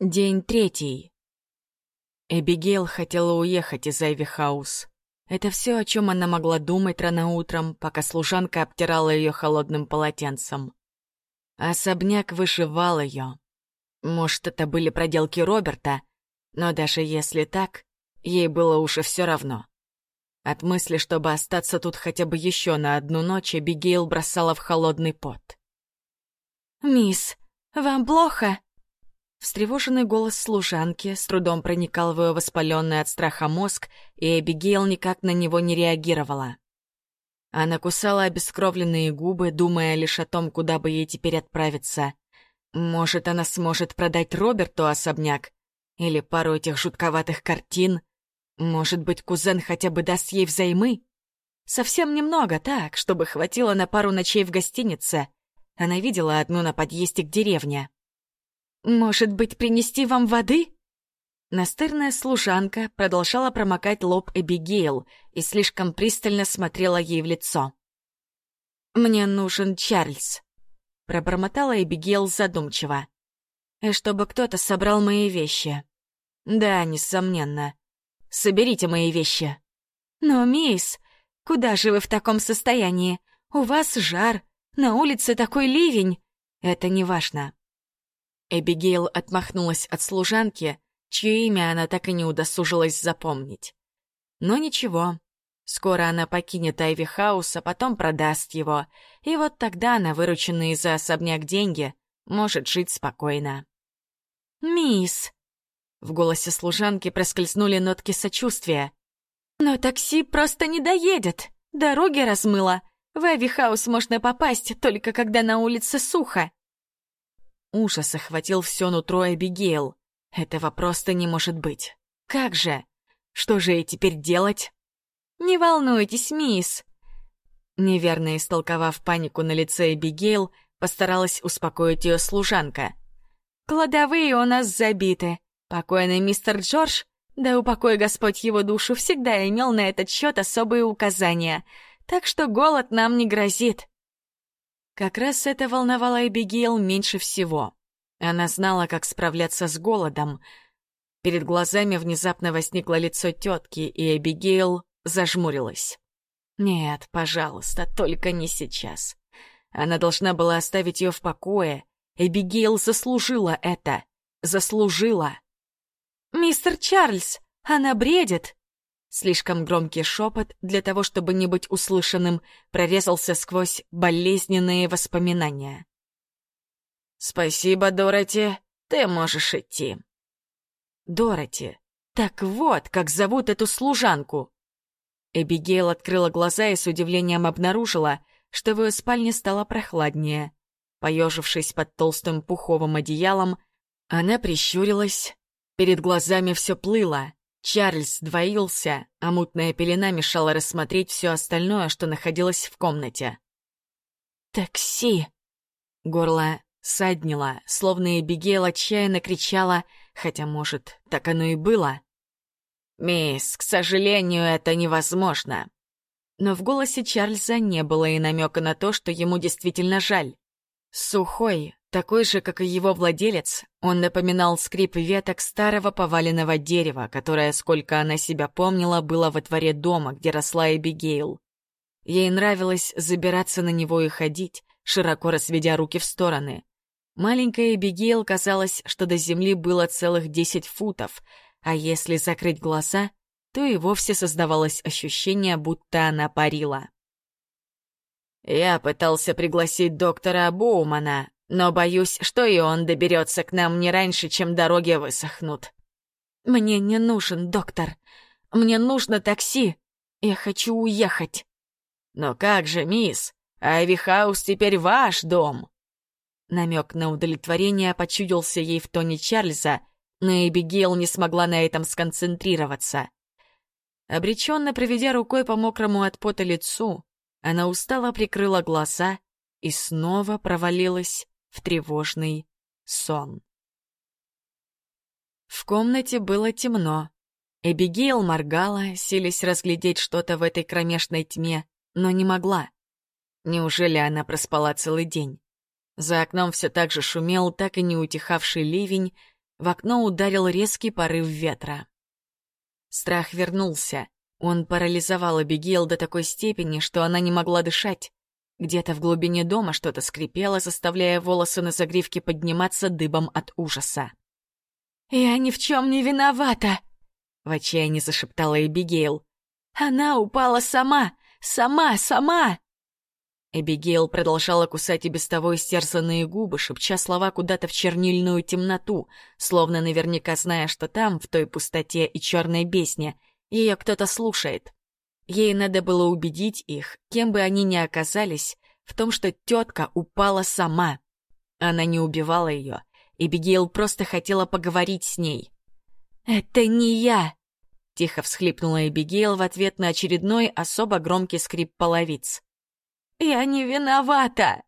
День третий. Эбигейл хотела уехать из Айви Хаус. Это все, о чем она могла думать рано утром, пока служанка обтирала ее холодным полотенцем. Особняк вышивал ее. Может, это были проделки Роберта, но даже если так, ей было уже все равно. От мысли, чтобы остаться тут хотя бы еще на одну ночь, Эбигейл бросала в холодный пот. «Мисс, вам плохо?» Встревоженный голос служанки с трудом проникал в ее воспаленный от страха мозг, и Эбигейл никак на него не реагировала. Она кусала обескровленные губы, думая лишь о том, куда бы ей теперь отправиться. Может, она сможет продать Роберту особняк? Или пару этих жутковатых картин? Может быть, кузен хотя бы даст ей взаймы? Совсем немного, так, чтобы хватило на пару ночей в гостинице. Она видела одну на подъезде к деревне. «Может быть, принести вам воды?» Настырная служанка продолжала промокать лоб Эбигейл и слишком пристально смотрела ей в лицо. «Мне нужен Чарльз», — пробормотала Эбигейл задумчиво. «И чтобы кто-то собрал мои вещи». «Да, несомненно. Соберите мои вещи». «Но, мисс, куда же вы в таком состоянии? У вас жар, на улице такой ливень». «Это не важно. Эбигейл отмахнулась от служанки, чье имя она так и не удосужилась запомнить. Но ничего, скоро она покинет Айви Хаус, а потом продаст его, и вот тогда на вырученные за особняк деньги может жить спокойно. «Мисс!» В голосе служанки проскользнули нотки сочувствия. «Но такси просто не доедет. Дороги размыло. В Айви-хаус можно попасть, только когда на улице сухо. Ужас охватил все нутро Эбигейл. Этого просто не может быть. Как же? Что же ей теперь делать? «Не волнуйтесь, мисс!» Неверно истолковав панику на лице Эбигейл, постаралась успокоить ее служанка. «Кладовые у нас забиты. Покойный мистер Джордж, да упокой Господь его душу, всегда имел на этот счет особые указания, так что голод нам не грозит. Как раз это волновало Эбигейл меньше всего. Она знала, как справляться с голодом. Перед глазами внезапно возникло лицо тетки, и Эбигейл зажмурилась. Нет, пожалуйста, только не сейчас. Она должна была оставить ее в покое. Эбигейл заслужила это. Заслужила. «Мистер Чарльз, она бредит!» Слишком громкий шепот для того, чтобы не быть услышанным, прорезался сквозь болезненные воспоминания. «Спасибо, Дороти, ты можешь идти». Дороти. Так вот, как зовут эту служанку. Эбигейл открыла глаза и с удивлением обнаружила, что в ее спальне стало прохладнее. Поежившись под толстым пуховым одеялом, она прищурилась. Перед глазами все плыло. Чарльз двоился, а мутная пелена мешала рассмотреть все остальное, что находилось в комнате. «Такси!» Горло саднило, словно Эбигейл отчаянно кричала, хотя, может, так оно и было. «Мисс, к сожалению, это невозможно». Но в голосе Чарльза не было и намека на то, что ему действительно жаль. Сухой, такой же, как и его владелец, он напоминал скрип веток старого поваленного дерева, которое, сколько она себя помнила, было во дворе дома, где росла Эбигейл. Ей нравилось забираться на него и ходить, широко разведя руки в стороны. Маленькая Эбигейл казалось, что до земли было целых десять футов, а если закрыть глаза, то и вовсе создавалось ощущение, будто она парила. «Я пытался пригласить доктора Боумана, но боюсь, что и он доберется к нам не раньше, чем дороги высохнут. Мне не нужен доктор. Мне нужно такси. Я хочу уехать. Но как же, мисс? Айви Хаус теперь ваш дом. Намек на удовлетворение почудился ей в тоне Чарльза, но Эбигейл не смогла на этом сконцентрироваться. Обреченно проведя рукой по мокрому от пота лицу, она устало прикрыла глаза и снова провалилась в тревожный сон. В комнате было темно. Эбигейл моргала, силясь разглядеть что-то в этой кромешной тьме, но не могла. Неужели она проспала целый день? За окном все так же шумел так и не утихавший ливень, в окно ударил резкий порыв ветра. Страх вернулся. Он парализовал Эбигейл до такой степени, что она не могла дышать. Где-то в глубине дома что-то скрипело, заставляя волосы на загривке подниматься дыбом от ужаса. «Я ни в чем не виновата!» — в отчаянии зашептала Эбигейл. «Она упала сама! Сама! Сама!» Эбигейл продолжала кусать и без того истерзанные губы, шепча слова куда-то в чернильную темноту, словно наверняка зная, что там, в той пустоте и черной бесне, ее кто-то слушает. Ей надо было убедить их, кем бы они ни оказались, в том, что тетка упала сама. Она не убивала ее. Эбигейл просто хотела поговорить с ней. «Это не я!» — тихо всхлипнула Эбигейл в ответ на очередной особо громкий скрип половиц. «Я не виновата!»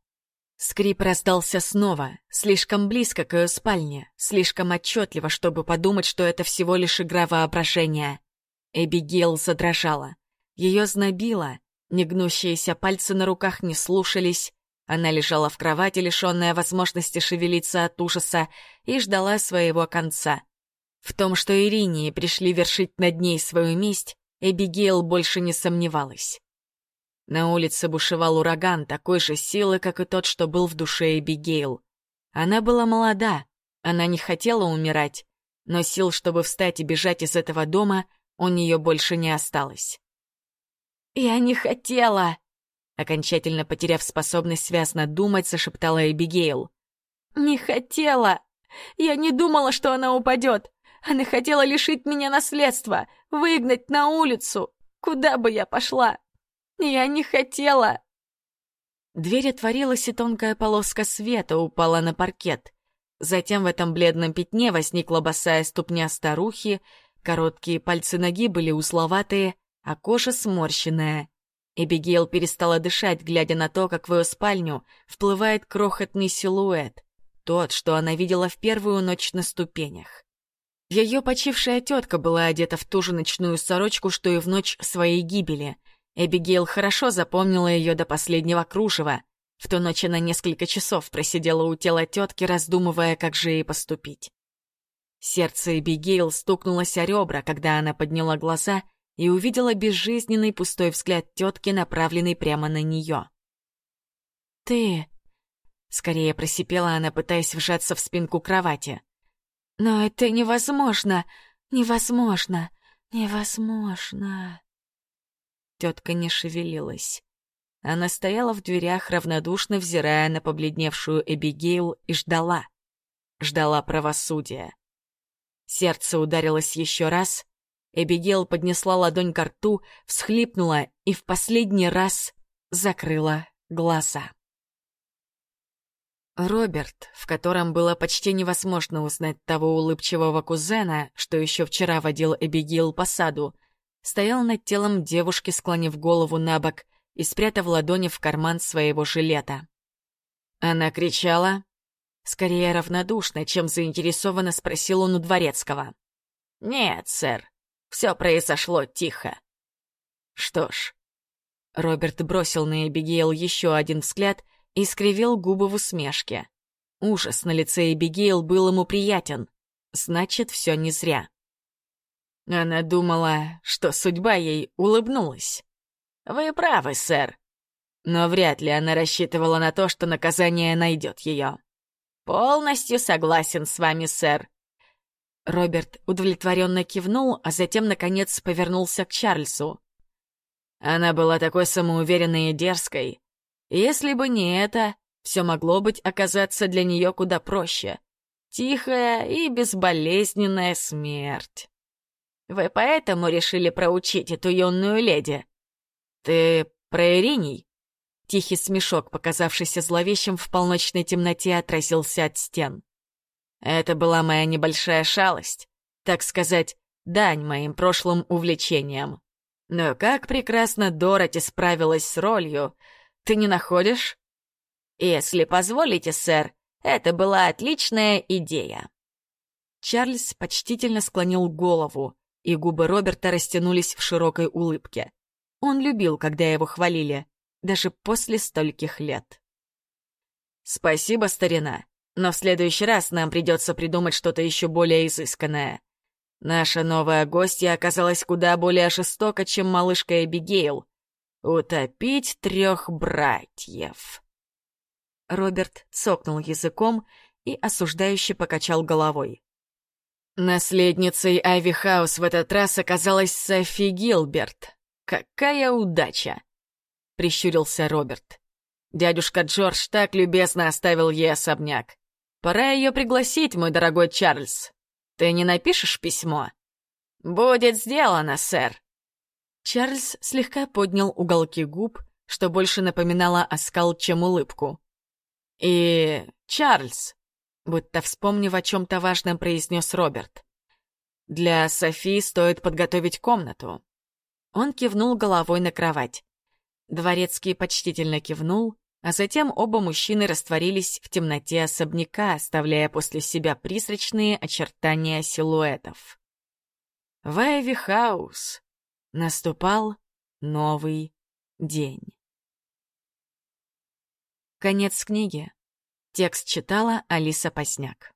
Скрип раздался снова, слишком близко к ее спальне, слишком отчетливо, чтобы подумать, что это всего лишь игра воображения. Эбигейл задрожала. Ее знобило, негнущиеся пальцы на руках не слушались, она лежала в кровати, лишенная возможности шевелиться от ужаса, и ждала своего конца. В том, что Иринии пришли вершить над ней свою месть, Эбигейл больше не сомневалась. На улице бушевал ураган такой же силы, как и тот, что был в душе Эбигейл. Она была молода, она не хотела умирать, но сил, чтобы встать и бежать из этого дома, у нее больше не осталось. «Я не хотела!» Окончательно потеряв способность связно думать, зашептала Эбигейл. «Не хотела! Я не думала, что она упадет! Она хотела лишить меня наследства, выгнать на улицу! Куда бы я пошла? Я не хотела!» Дверь отворилась, и тонкая полоска света упала на паркет. Затем в этом бледном пятне возникла босая ступня старухи, короткие пальцы ноги были узловатые, а кожа сморщенная. Эбигейл перестала дышать, глядя на то, как в ее спальню вплывает крохотный силуэт, тот, что она видела в первую ночь на ступенях. Ее почившая тетка была одета в ту же ночную сорочку, что и в ночь своей гибели — Эбигейл хорошо запомнила ее до последнего кружева. В ту ночь она несколько часов просидела у тела тетки, раздумывая, как же ей поступить. Сердце Эбигейл стукнулось о ребра, когда она подняла глаза и увидела безжизненный пустой взгляд тетки, направленный прямо на нее. «Ты...» — скорее просипела она, пытаясь вжаться в спинку кровати. «Но это невозможно! Невозможно! Невозможно!» Тетка не шевелилась. Она стояла в дверях, равнодушно взирая на побледневшую Эбигейл и ждала. Ждала правосудия. Сердце ударилось еще раз. Эбигейл поднесла ладонь к рту, всхлипнула и в последний раз закрыла глаза. Роберт, в котором было почти невозможно узнать того улыбчивого кузена, что еще вчера водил Эбигейл по саду, стоял над телом девушки, склонив голову на бок и спрятав ладони в карман своего жилета. Она кричала. Скорее равнодушно, чем заинтересованно спросил он у дворецкого. «Нет, сэр, все произошло тихо». «Что ж...» Роберт бросил на Эбигейл еще один взгляд и скривил губы в усмешке. Ужас на лице Эбигейл был ему приятен. Значит, все не зря. Она думала, что судьба ей улыбнулась. Вы правы, сэр. Но вряд ли она рассчитывала на то, что наказание найдет ее. Полностью согласен с вами, сэр. Роберт удовлетворенно кивнул, а затем, наконец, повернулся к Чарльзу. Она была такой самоуверенной и дерзкой. Если бы не это, все могло быть оказаться для нее куда проще. Тихая и безболезненная смерть. Вы поэтому решили проучить эту юную леди? Ты про Ириней? Тихий смешок, показавшийся зловещим в полночной темноте, отразился от стен. Это была моя небольшая шалость, так сказать, дань моим прошлым увлечениям. Но как прекрасно Дороти справилась с ролью, ты не находишь? Если позволите, сэр, это была отличная идея. Чарльз почтительно склонил голову, и губы Роберта растянулись в широкой улыбке. Он любил, когда его хвалили, даже после стольких лет. «Спасибо, старина, Но в следующий раз нам придется придумать что-то еще более изысканное. Наша новая гостья оказалась куда более жестока, чем малышка Эбигейл. Утопить трех братьев. Роберт цокнул языком и осуждающе покачал головой. Наследницей Айви Хаус в этот раз оказалась Софи Гилберт. Какая удача! Прищурился Роберт. Дядюшка Джордж так любезно оставил ей особняк. Пора ее пригласить, мой дорогой Чарльз. Ты не напишешь письмо? Будет сделано, сэр. Чарльз слегка поднял уголки губ, что больше напоминало оскал, чем улыбку. И... Чарльз, будто вспомнив о чем-то важном, произнес Роберт. Для Софи стоит подготовить комнату. Он кивнул головой на кровать. Дворецкий почтительно кивнул, а затем оба мужчины растворились в темноте особняка, оставляя после себя призрачные очертания силуэтов. В Хаус наступал новый день. Конец книги. Текст читала Алиса Посняк.